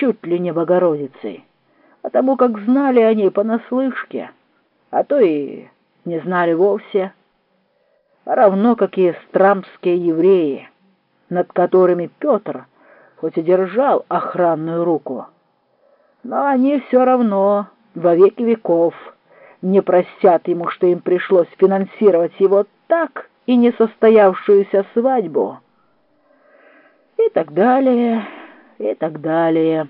чуть ли не Богородицей, потому как знали они понаслышке, а то и не знали вовсе, равно как и страмские евреи, над которыми Петр хоть и держал охранную руку, но они все равно во веки веков не простят ему, что им пришлось финансировать его так и несостоявшуюся свадьбу. И так далее, и так далее,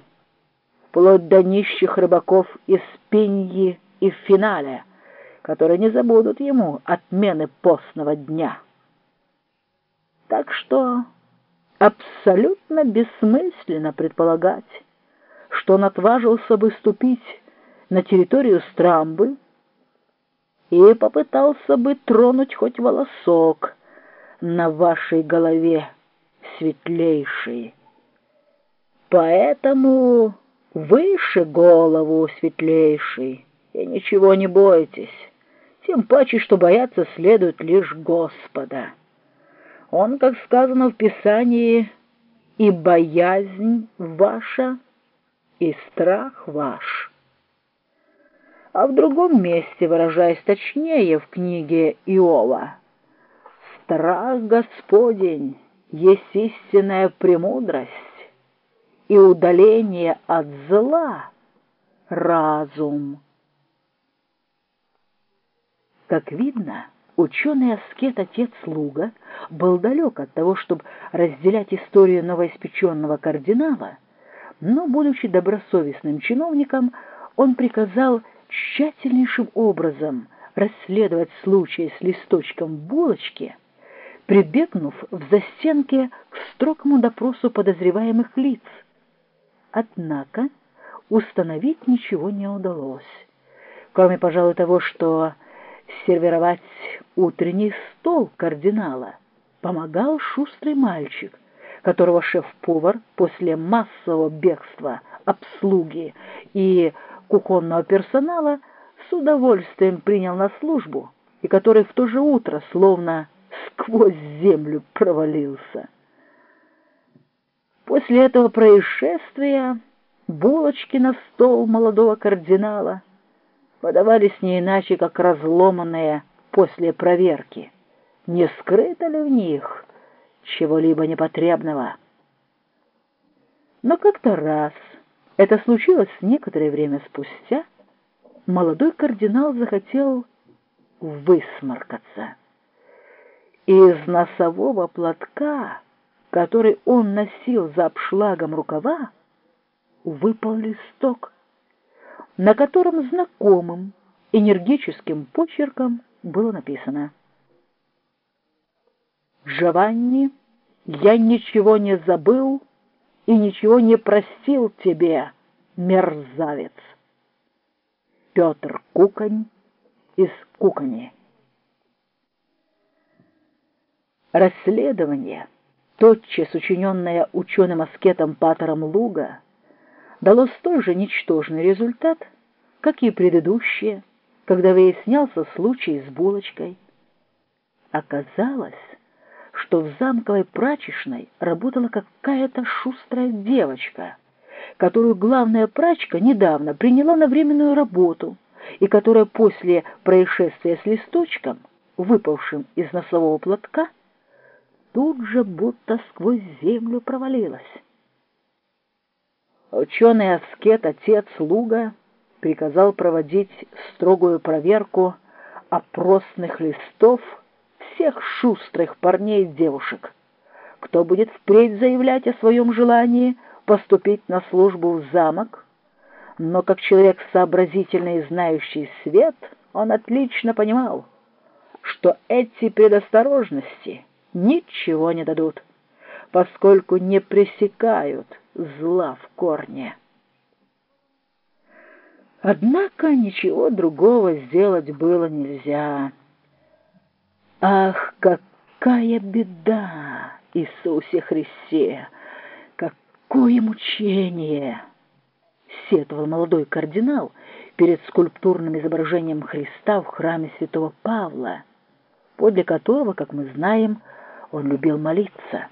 вплоть до нищих рыбаков из Пиньи и финале, которые не забудут ему отмены постного дня. Так что абсолютно бессмысленно предполагать, что он отважился бы ступить на территорию Страмбы и попытался бы тронуть хоть волосок на вашей голове, светлейший. Поэтому выше голову, светлейший, и ничего не бойтесь, тем паче, что бояться следует лишь Господа. Он, как сказано в Писании, и боязнь ваша, и страх ваш. А в другом месте, выражаясь точнее, в книге Иова, «Страх Господень есть истинная премудрость, и удаление от зла — разум». Как видно, ученый-аскет отец Луга был далек от того, чтобы разделять историю новоиспеченного кардинала, но, будучи добросовестным чиновником, он приказал тщательнейшим образом расследовать случай с листочком булочки, прибегнув в застенке к строгому допросу подозреваемых лиц. Однако установить ничего не удалось, кроме, пожалуй, того, что сервировать утренний стол кардинала помогал шустрый мальчик, которого шеф-повар после массового бегства обслуги и кухонного персонала с удовольствием принял на службу и который в то же утро словно сквозь землю провалился. После этого происшествия булочки на стол молодого кардинала подавались не иначе, как разломанные после проверки. Не скрыто ли в них чего-либо непотребного? Но как-то раз это случилось некоторое время спустя. Молодой кардинал захотел высморкаться. Из носового платка, который он носил за обшлагом рукава, выпал листок, на котором знакомым энергическим почерком было написано «Джованни, я ничего не забыл и ничего не простил тебе, мерзавец. Петр Куконь из Кукони. Расследование, тотчас учиненное ученым-аскетом Патером Луга, дало столь же ничтожный результат, как и предыдущее, когда выяснялся случай с булочкой. Оказалось, что в замковой прачечной работала какая-то шустрая девочка, которую главная прачка недавно приняла на временную работу и которая после происшествия с листочком, выпавшим из носового платка, тут же будто сквозь землю провалилась. Ученый-аскет, отец Луга, приказал проводить строгую проверку опросных листов всех шустрых парней и девушек, кто будет впредь заявлять о своем желании поступить на службу в замок, но как человек сообразительный и знающий свет, он отлично понимал, что эти предосторожности ничего не дадут, поскольку не пресекают зла в корне. Однако ничего другого сделать было нельзя. Ах, какая беда, Иисусе Христе! Какое мучение! Сетовал молодой кардинал перед скульптурным изображением Христа в храме святого Павла, подле которого, как мы знаем, он любил молиться.